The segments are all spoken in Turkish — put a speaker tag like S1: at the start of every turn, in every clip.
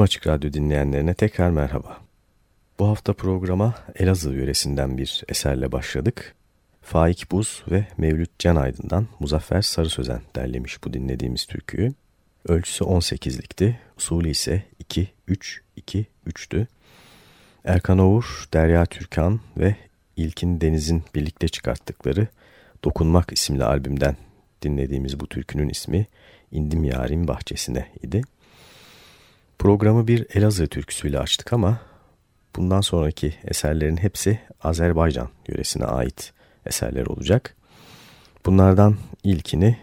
S1: Tüm Açık Radyo dinleyenlerine tekrar merhaba. Bu hafta programa Elazığ yöresinden bir eserle başladık. Faik Buz ve Mevlüt Can Aydın'dan Muzaffer Sarı Sözen derlemiş bu dinlediğimiz türküyü. Ölçüsü 18'likti, usulü ise 2-3-2-3'tü. Erkan Oğur, Derya Türkan ve İlkin Deniz'in birlikte çıkarttıkları Dokunmak isimli albümden dinlediğimiz bu türkünün ismi İndim Yarim Bahçesine idi. Programı bir Elazığ türküsüyle açtık ama bundan sonraki eserlerin hepsi Azerbaycan yöresine ait eserler olacak. Bunlardan ilkini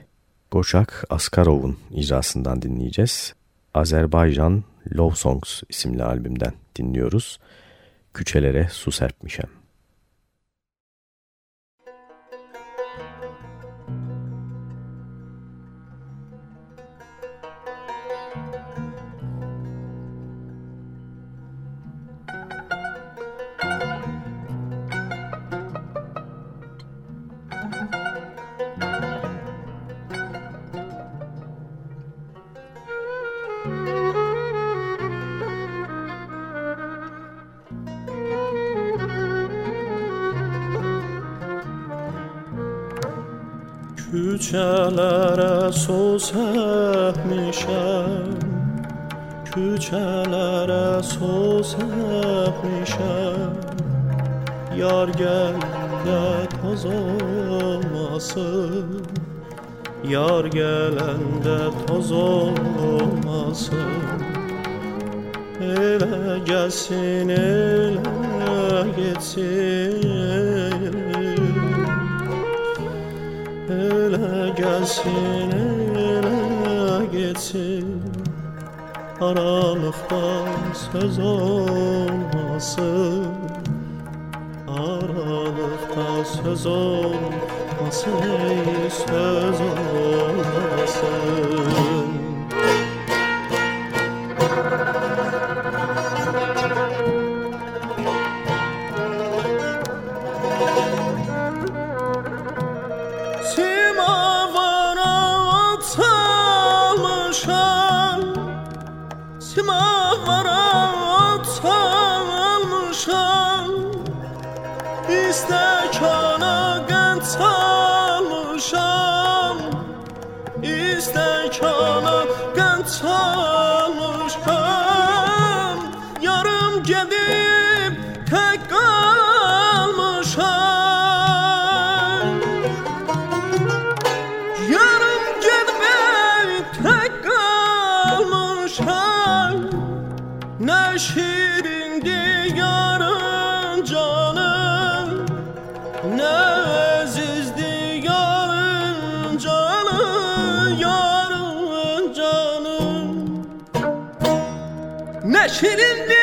S1: Goşak Askarov'un icrasından dinleyeceğiz. Azerbaycan Love Songs isimli albümden dinliyoruz. Küçelere su serpmişem.
S2: Küçelere su sepmişem Küçelere su sepmişem Yar gel de toz olmasın Yar gelende toz olmasın. Ele gelsin ele gitsin Ele gelsin ele gitsin Aralıkta söz olmasın. Aralıkta söz olmasın söz olmasın Şirin bir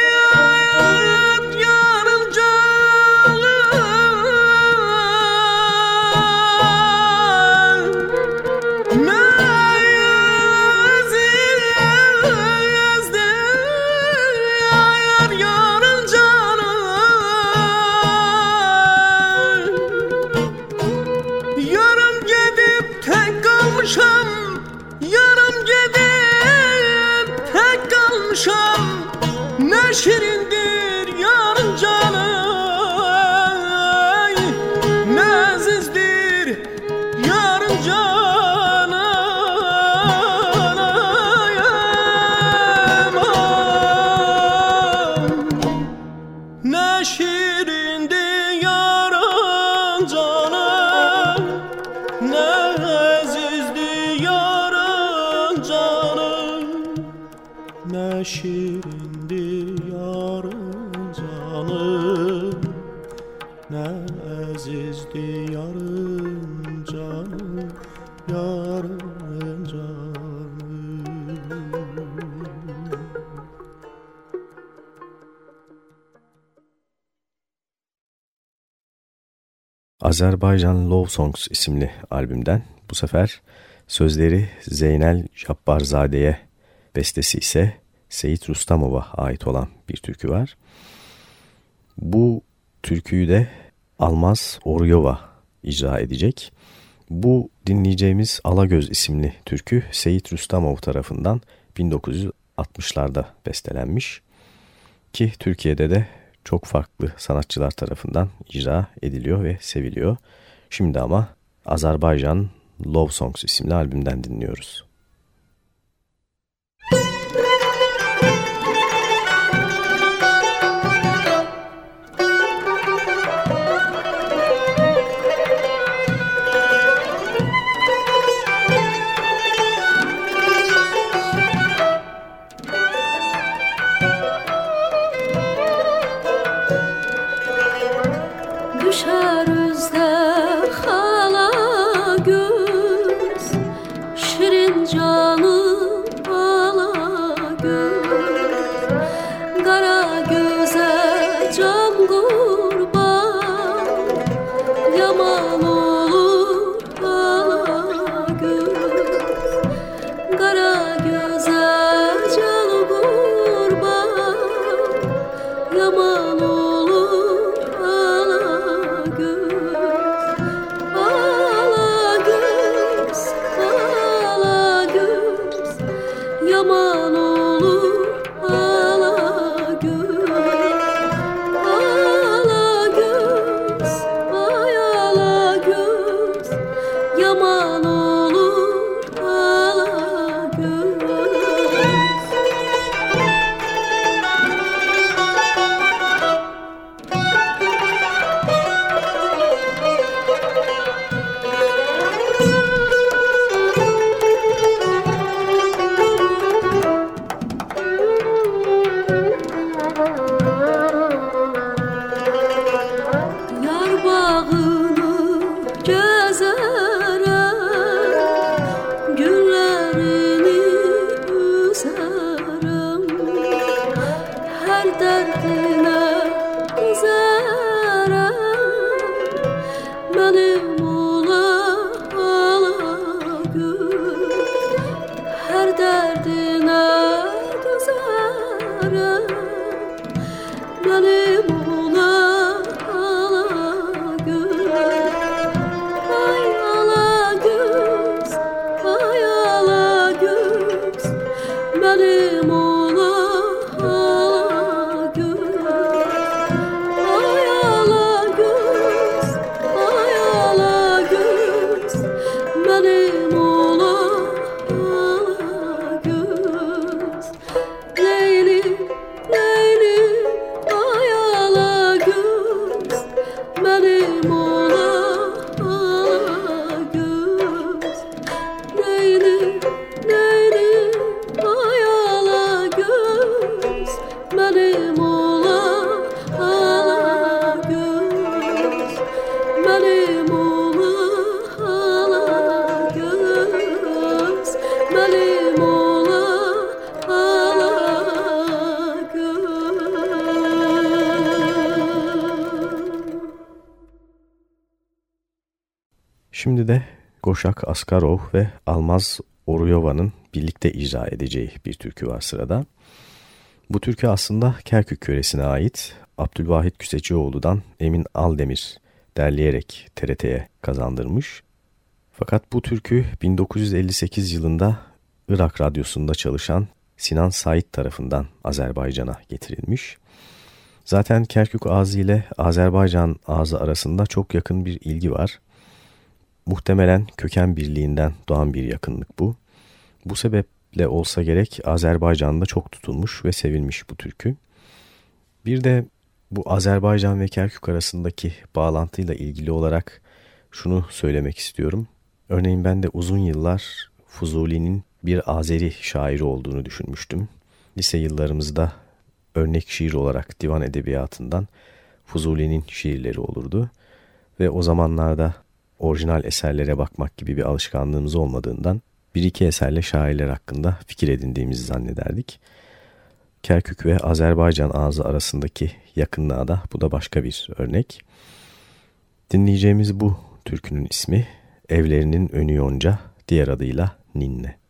S2: Azerbaycan Love Songs isimli albümden bu sefer sözleri Zeynel Jabbarzade'ye, bestesi ise Seyit Rustamov'a ait olan bir türkü var. Bu türküyü de Almaz Oryova icra edecek. Bu dinleyeceğimiz Alagöz isimli türkü Seyit Rustamov tarafından
S3: 60'larda bestelenmiş ki Türkiye'de de çok farklı sanatçılar tarafından icra ediliyor ve seviliyor. Şimdi ama Azerbaycan Love Songs isimli albümden dinliyoruz. Şimdi de Goşak Askarov ve Almaz Oruyova'nın birlikte icra edeceği bir türkü var sırada. Bu türkü aslında Kerkük yöresine ait Abdülvahit Küsecioğlu'dan Emin Aldemir derleyerek TRT'ye kazandırmış. Fakat bu türkü 1958 yılında Irak Radyosu'nda çalışan Sinan Said tarafından Azerbaycan'a getirilmiş. Zaten Kerkük ağzı ile Azerbaycan ağzı arasında çok yakın bir ilgi var. Muhtemelen köken birliğinden doğan bir yakınlık bu. Bu sebeple olsa gerek Azerbaycan'da çok tutulmuş ve sevilmiş bu türkü. Bir de bu Azerbaycan ve Kerkük arasındaki bağlantıyla ilgili olarak şunu söylemek istiyorum. Örneğin ben de uzun yıllar Fuzuli'nin bir Azeri şairi olduğunu düşünmüştüm. Lise yıllarımızda örnek şiir olarak divan edebiyatından Fuzuli'nin şiirleri olurdu. Ve o zamanlarda orijinal eserlere bakmak gibi bir alışkanlığımız olmadığından bir iki eserle şairler hakkında fikir edindiğimizi zannederdik. Kerkük ve Azerbaycan ağzı arasındaki yakınlığa da bu da başka bir örnek. Dinleyeceğimiz bu türkünün ismi Evlerinin Önü Yonca, diğer adıyla Ninne.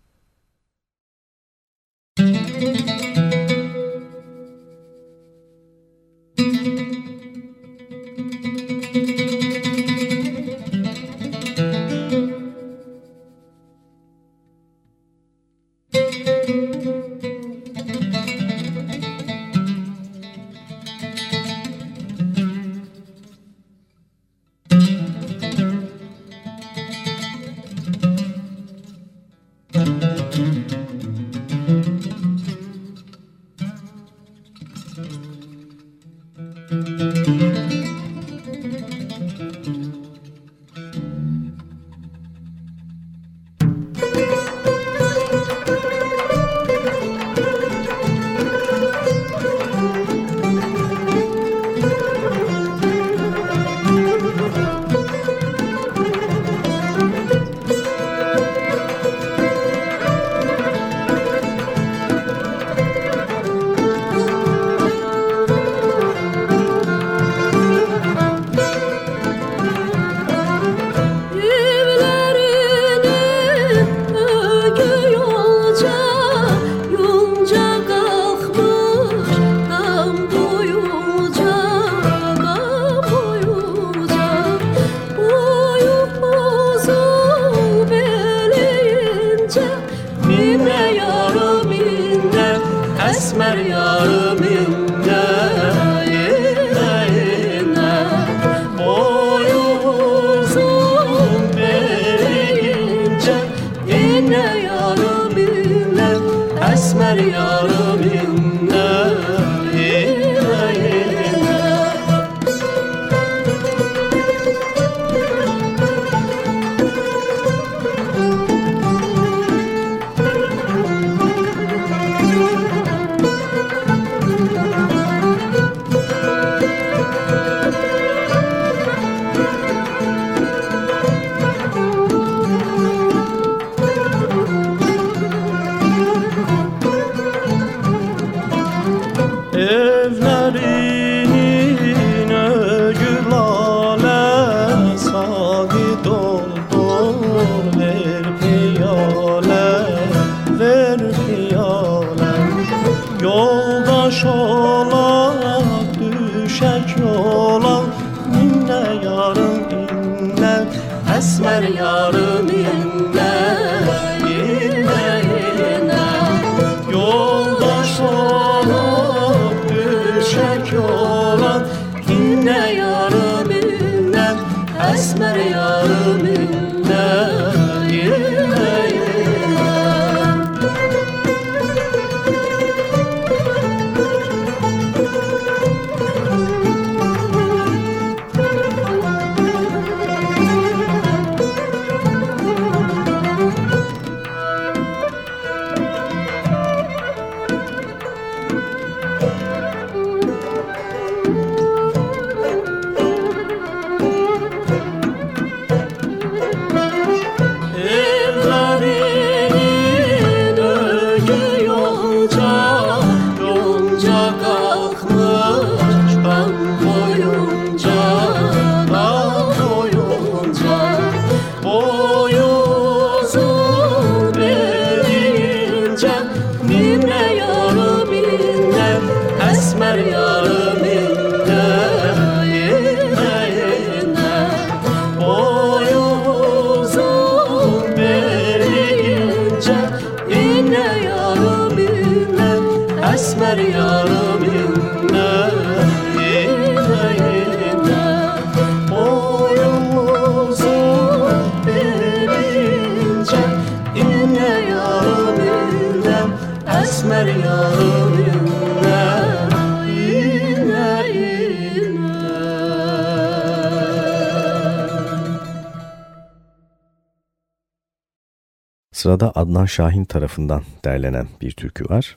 S1: Sırada Adnan Şahin tarafından derlenen bir türkü var.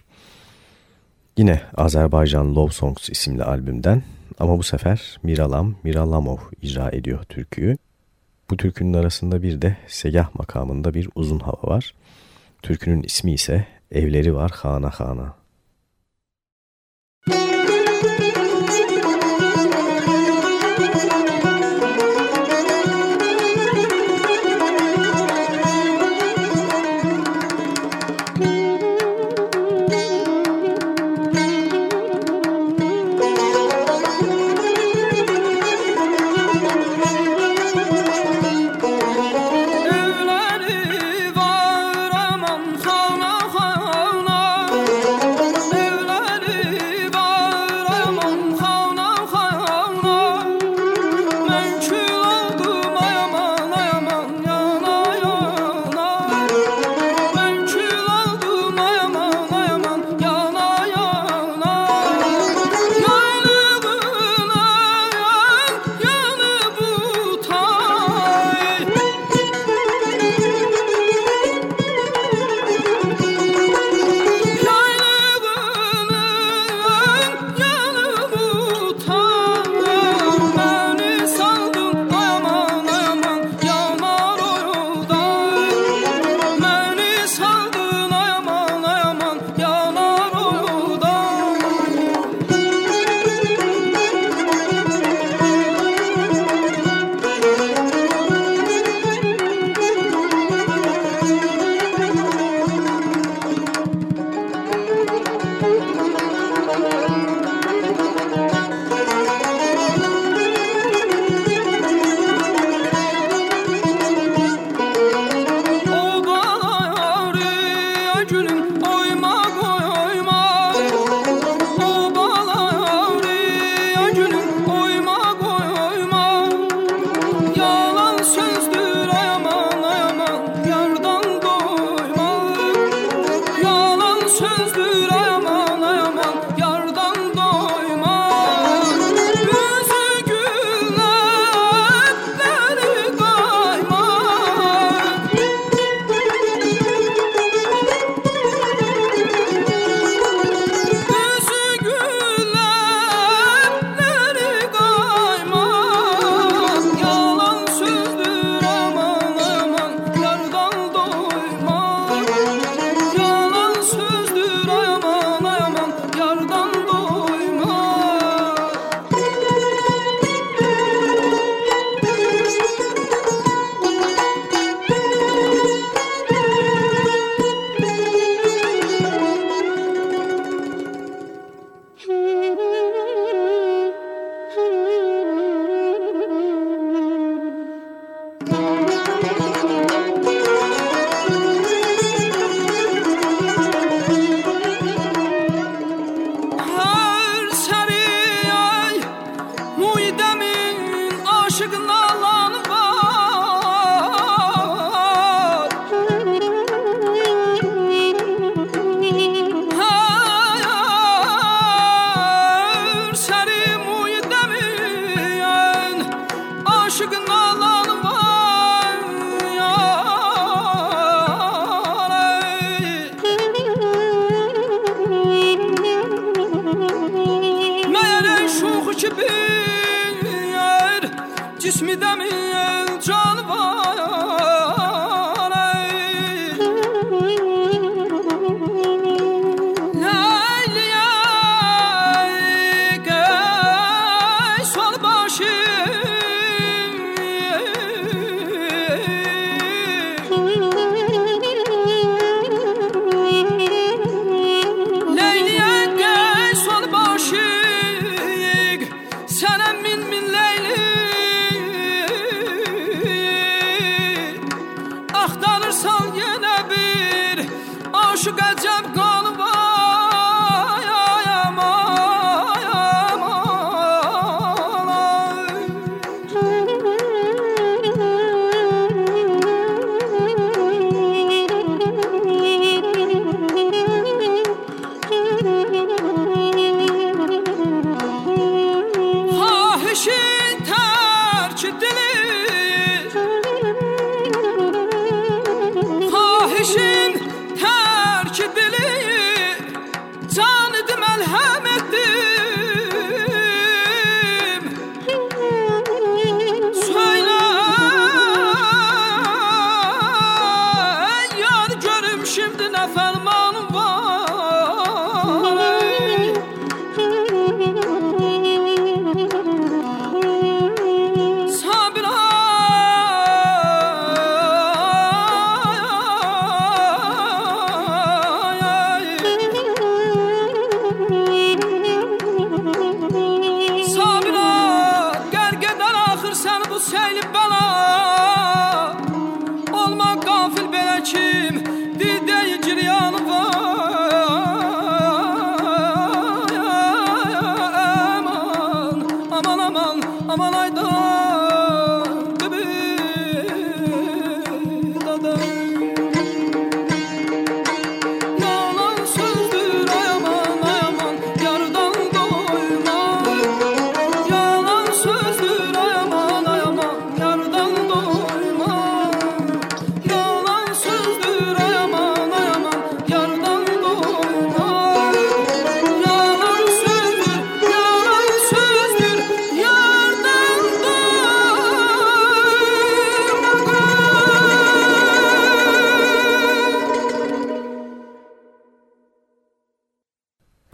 S1: Yine Azerbaycan Love Songs isimli albümden ama bu sefer Miralam Miralamov icra ediyor türküyü. Bu türkünün arasında bir de segah makamında bir uzun hava var. Türkünün ismi ise Evleri Var Hana Hana.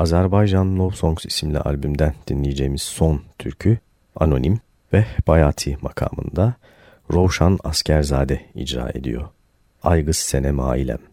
S1: Azerbaycan Love Songs isimli albümden dinleyeceğimiz son türkü anonim ve bayati makamında Rovşan Askerzade icra ediyor. Aygız sene mailem.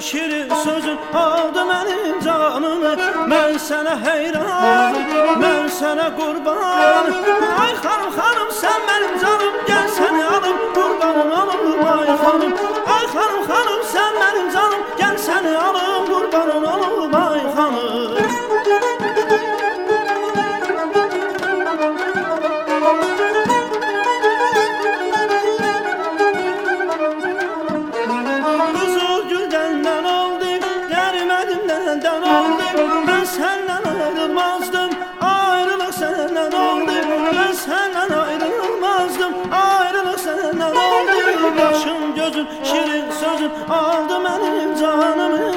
S2: şirin sözün aldı mənim canımı. Mən sənə heyran, mən sənə qurban. Ay xanım, xanım, sən mənim canım Gəl səni alım, qurbanım alım Ay xanım, ay xanım, xanım, sən mənim canım Gəl səni alım, qurbanım alım Ay xanım. sözün, şirin sözün aldı mənim canımı.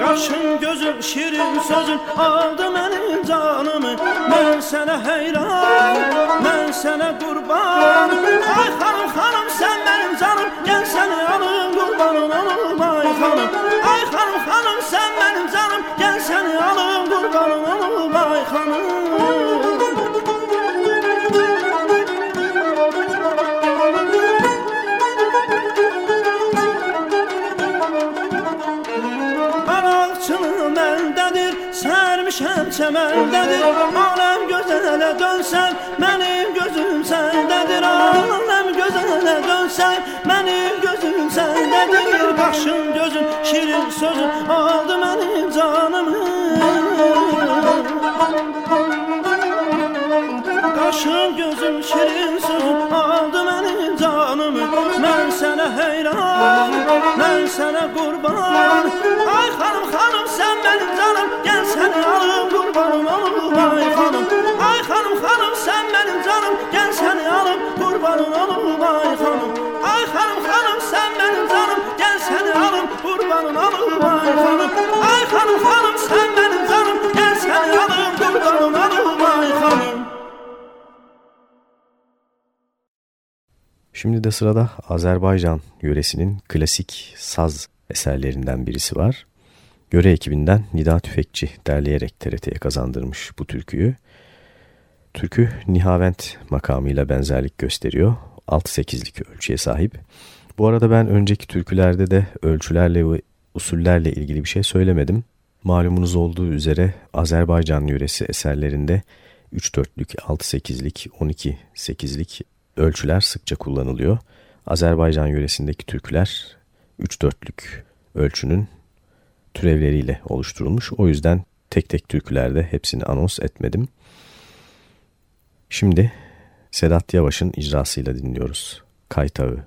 S2: Qaşın gözüm, şirin sözün aldı mənim canımı. Mən sənə heyran, mən sənə qurban Ay xanım, xanım, sən mənim canım. Gəl səni alım, qurbanın olum, ay xanım Ay xanım, xanım, sən mənim canım. Gəl səni alım, qurbanın olum, ay xanım çəməndədir Aləm gözələ dönsən Mənim gözüm səndədir Aləm gözələ dönsən Mənim gözüm səndədir Başım gözüm şirin sözüm Aldı mənim canımı. Başım gözüm şirin sözüm Aldı mənim heyran Mən sənə heyran Mən sənə qurban. Ay xanım xanım sən mənim canım Gəl səni alım qurbanım olum Ay xanım. Ay xanım xanım sən mənim canım Gəl səni alım qurbanım olum Ay xanım. Ay
S4: xanım xanım sən mənim canım Gəl səni alım qurbanım olum Ay xanım.
S1: Ay xanım xanım sən mənim Şimdi de sırada Azerbaycan yöresinin klasik saz eserlerinden birisi var. Göre ekibinden Nida Tüfekçi derleyerek TRT'ye kazandırmış bu türküyü. Türkü Nihavent makamıyla benzerlik gösteriyor. 6-8'lik ölçüye sahip. Bu arada ben önceki türkülerde de ölçülerle ve usullerle ilgili bir şey söylemedim. Malumunuz olduğu üzere Azerbaycan yöresi eserlerinde 3-4'lük, 6-8'lik, 12-8'lik ölçüler sıkça kullanılıyor. Azerbaycan yöresindeki türküler 3-4'lük ölçünün türevleriyle oluşturulmuş. O yüzden tek tek türkülerde hepsini anons etmedim. Şimdi Sedat Yavaş'ın icrasıyla dinliyoruz. Kaytağı.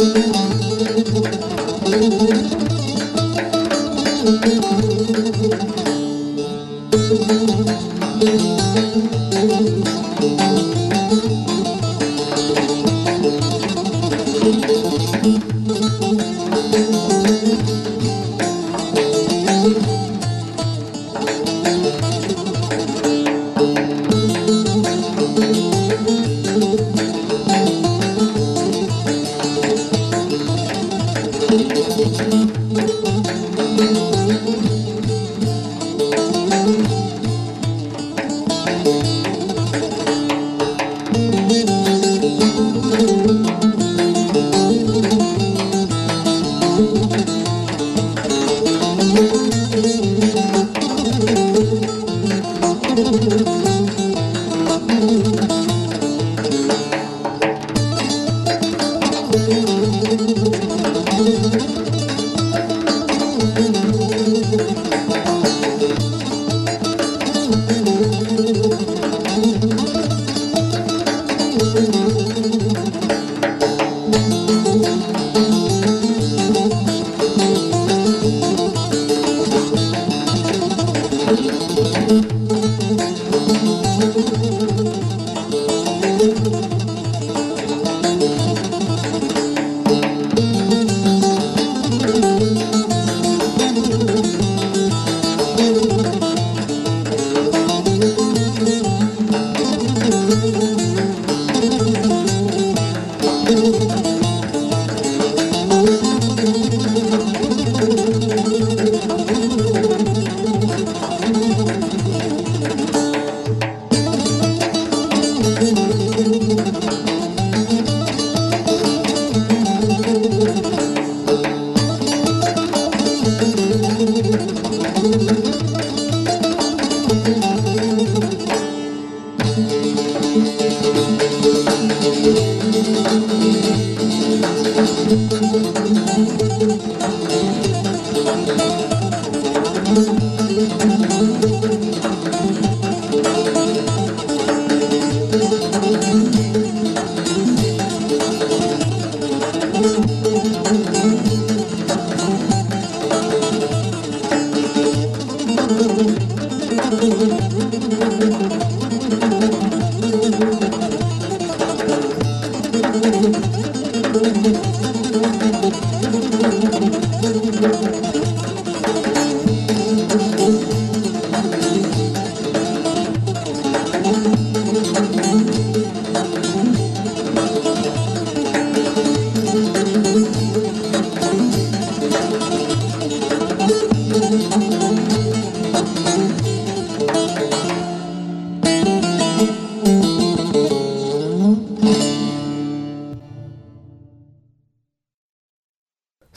S1: Müzik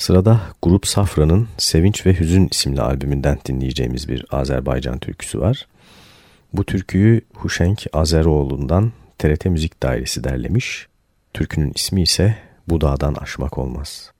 S1: Sırada Grup Safra'nın Sevinç ve Hüzün isimli albümünden dinleyeceğimiz bir Azerbaycan türküsü var. Bu türküyü Huşenk Azeroğlu'ndan TRT Müzik Dairesi derlemiş. Türkünün ismi ise Bu Dağdan Aşmak Olmaz.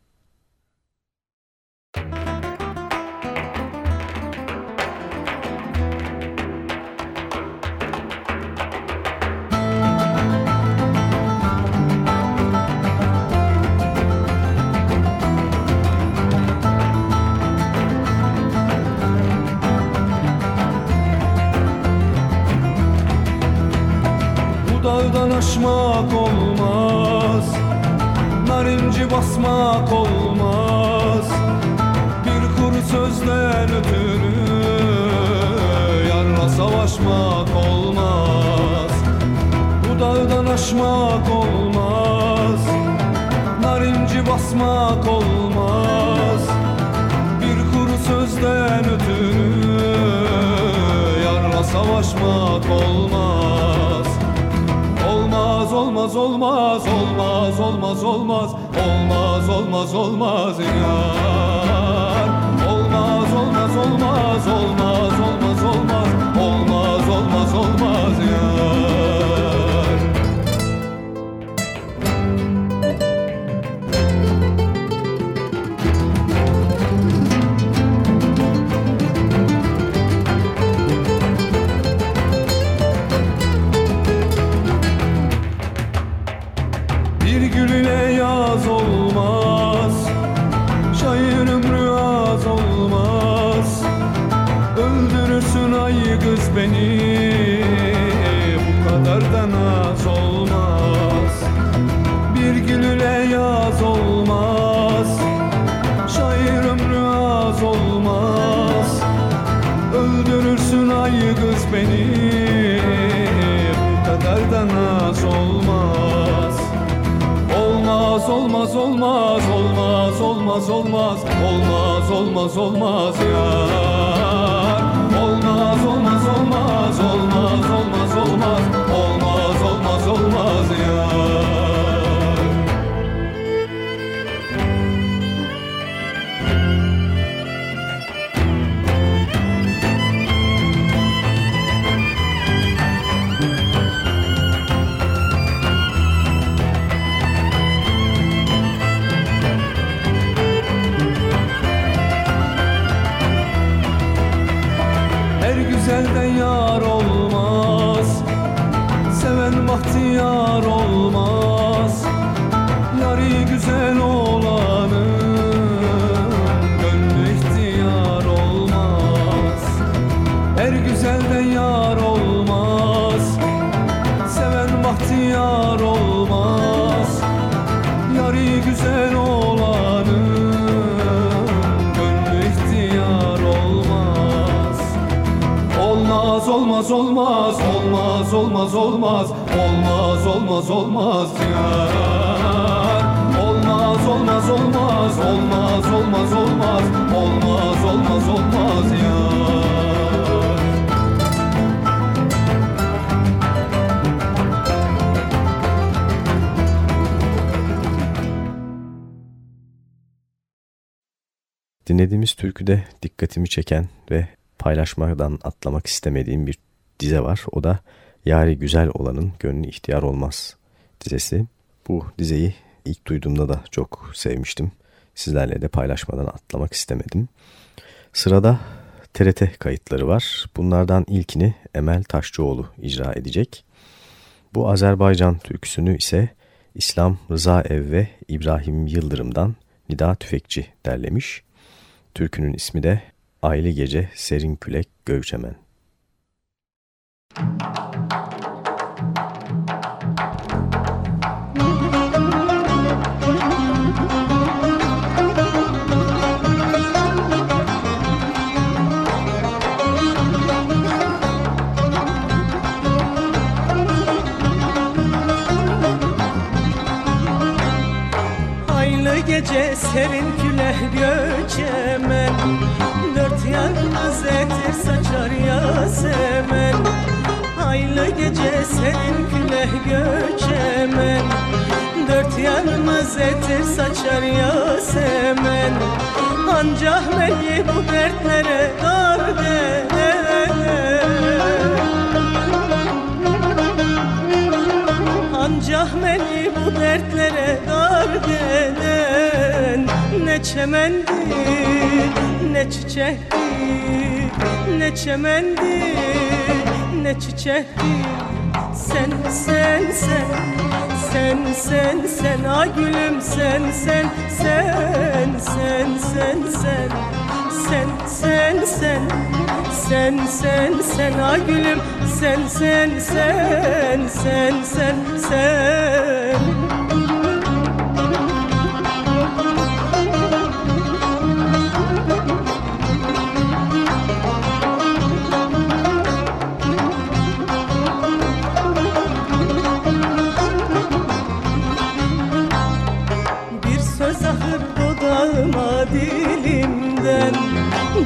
S5: yanaşmak olmaz. Narinci basmak olmaz. Bir kuru sözden ötürü Yarla savaşmak olmaz. Olmaz olmaz olmaz olmaz olmaz olmaz Olmaz olmaz olmaz inan. Olmaz olmaz olmaz olmaz olmaz olmaz olmaz olmaz olmaz olmaz ya olmaz olmaz olmaz olmaz olmaz olmaz Olmaz olmaz olmaz olmaz olmaz olmaz olmaz olmaz olmaz yar
S1: Dinlediğimiz türküde dikkatimi çeken ve paylaşmadan atlamak istemediğim bir dize var. O da Yari Güzel Olanın Gönlü ihtiyar Olmaz dizesi. Bu dizeyi ilk duyduğumda da çok sevmiştim. Sizlerle de paylaşmadan atlamak istemedim. Sırada TRT kayıtları var. Bunlardan ilkini Emel Taşçıoğlu icra edecek. Bu Azerbaycan türküsünü ise İslam Rıza Ev ve İbrahim Yıldırım'dan Nida Tüfekçi derlemiş. Türkünün ismi de Aylı Gece Serin Külek Gövçemen. Müzik
S6: serin külah göçemen. Dört yanımız etir saçar yasemen Haylı gece serin külah göçemen. Dört yanımız etir saçar yasemen Ancak beni bu dertlere dar Ancak beni bu dertlere dar sen Ne çemendir, ne çiçektir Ne çemendir, ne çiçektir Sen, sen, sen Sen, sen, sen A gülüm sen, sen Sen, sen, sen, sen Sen, sen, sen Sen, sen, sen A gülüm Sen sen, sen, sen Sen, sen, sen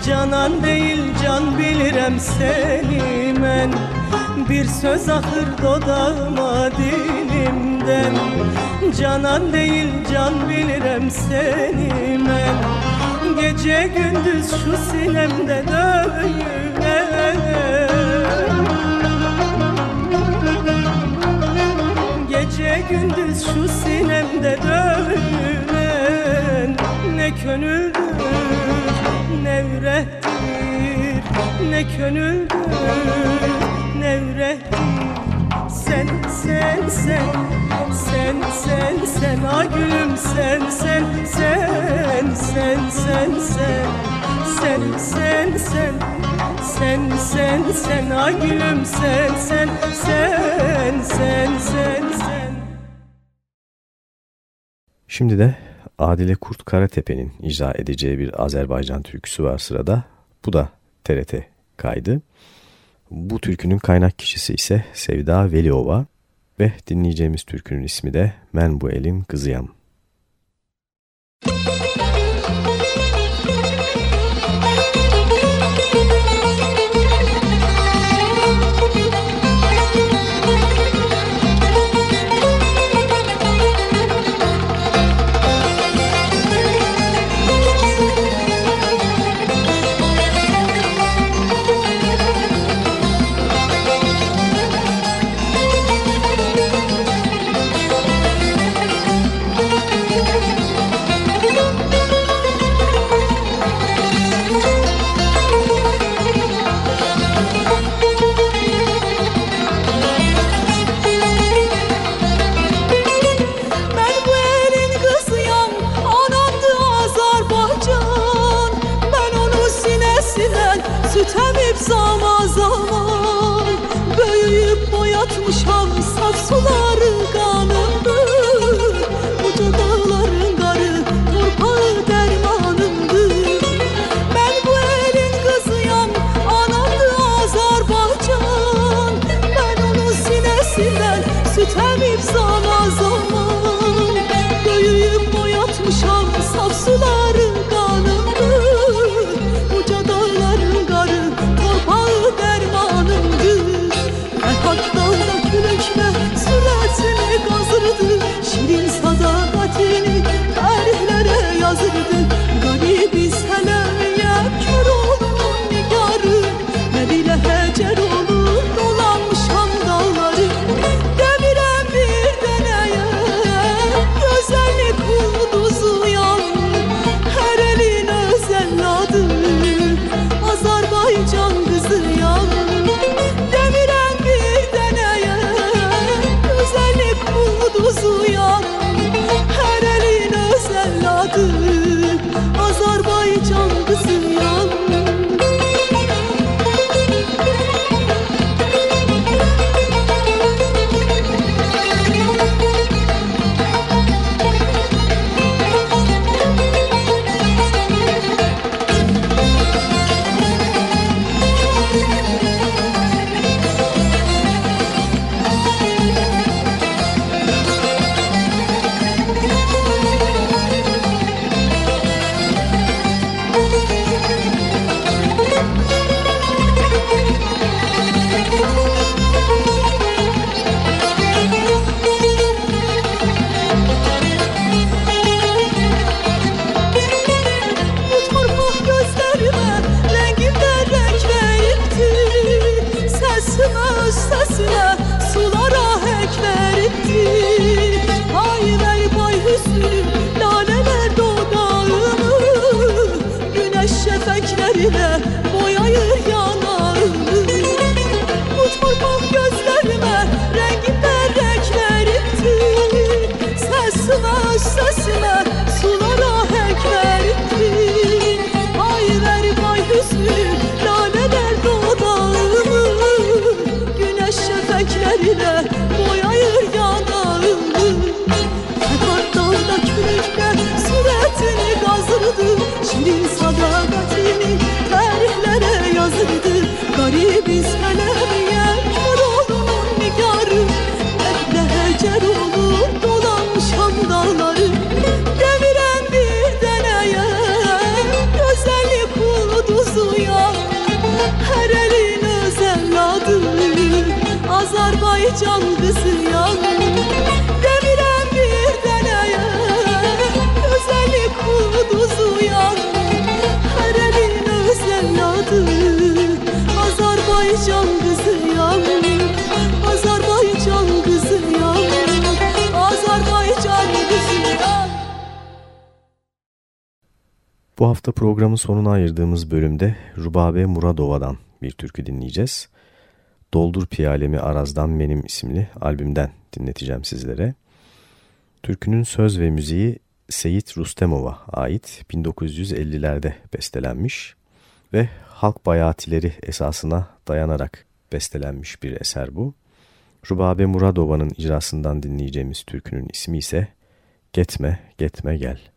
S6: Canan değil can bilirim seni men Bir söz ahır dodağıma dilimden. Canan değil can bilirim seni men Gece gündüz şu sinemde dövüne Gece gündüz şu sinemde dövünen Ne gönüldür ne yürektir ne gönüldür ne yürektir sen sen sen sen sen sen a gülüm sen sen sen sen sen sen sen sen sen sen sen sen a gülüm sen sen sen sen sen sen
S1: Şimdi de Adile Kurt Karatepe'nin icra edeceği bir Azerbaycan türküsü var sırada. Bu da TRT kaydı. Bu türkünün kaynak kişisi ise Sevda Veliova ve dinleyeceğimiz türkünün ismi de Men Bu Elin Kızıyam. Hafta programın sonuna ayırdığımız bölümde Rubabe Muradova'dan bir türkü dinleyeceğiz. Doldur Piyalemi Araz'dan Benim isimli albümden dinleteceğim sizlere. Türkünün söz ve müziği Seyit Rustemov'a ait 1950'lerde bestelenmiş ve halk bayatileri esasına dayanarak bestelenmiş bir eser bu. Rubabe Muradova'nın icrasından dinleyeceğimiz türkünün ismi ise Getme, Getme Gel.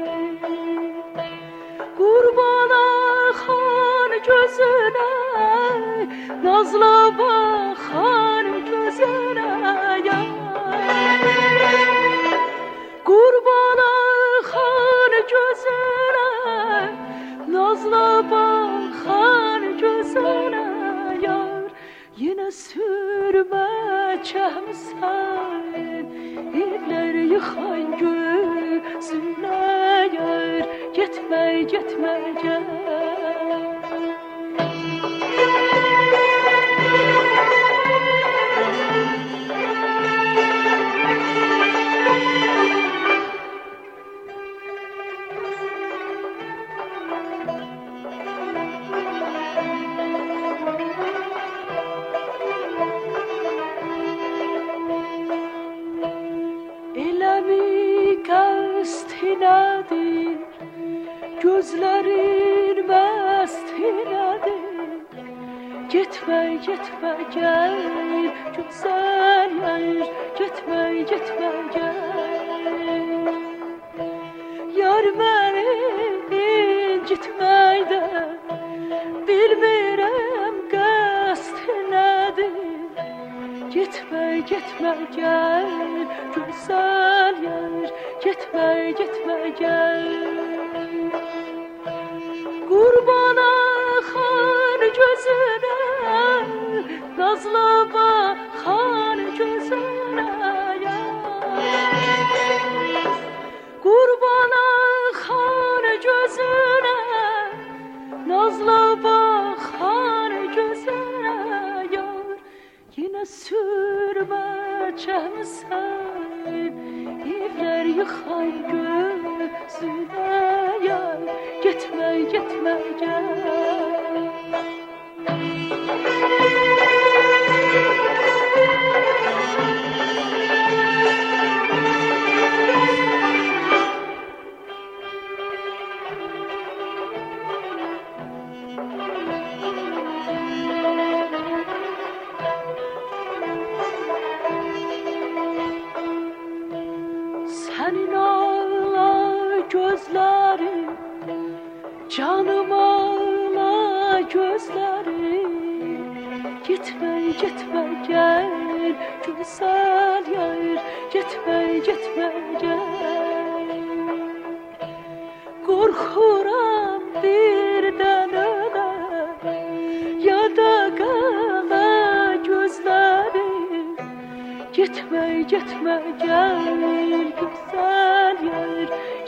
S3: gitməkdən Bilmirəm qəst nədir Gitmə, gitmə, gəl Güzel yer Gitmə, gitmə, gəl Qurbana xan gözünə Nazlı bax görəsən evlər yıxay gözünə yar Getmə, getmə, gəl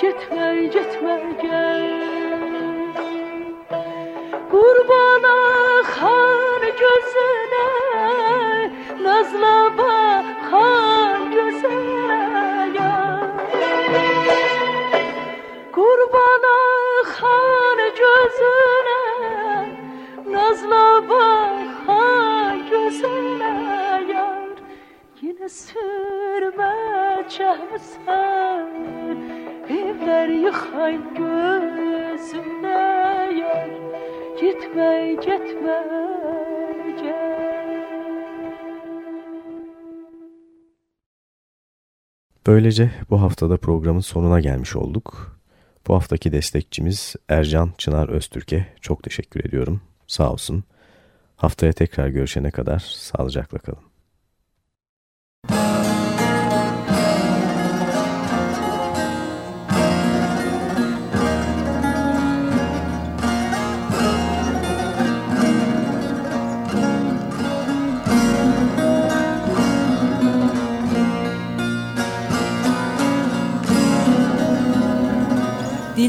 S3: Gitme gitme gel
S1: Böylece bu haftada programın sonuna gelmiş olduk. Bu haftaki destekçimiz Ercan Çınar Öztürk'e çok teşekkür ediyorum. Sağ olsun. Haftaya tekrar görüşene kadar sağlıcakla kalın.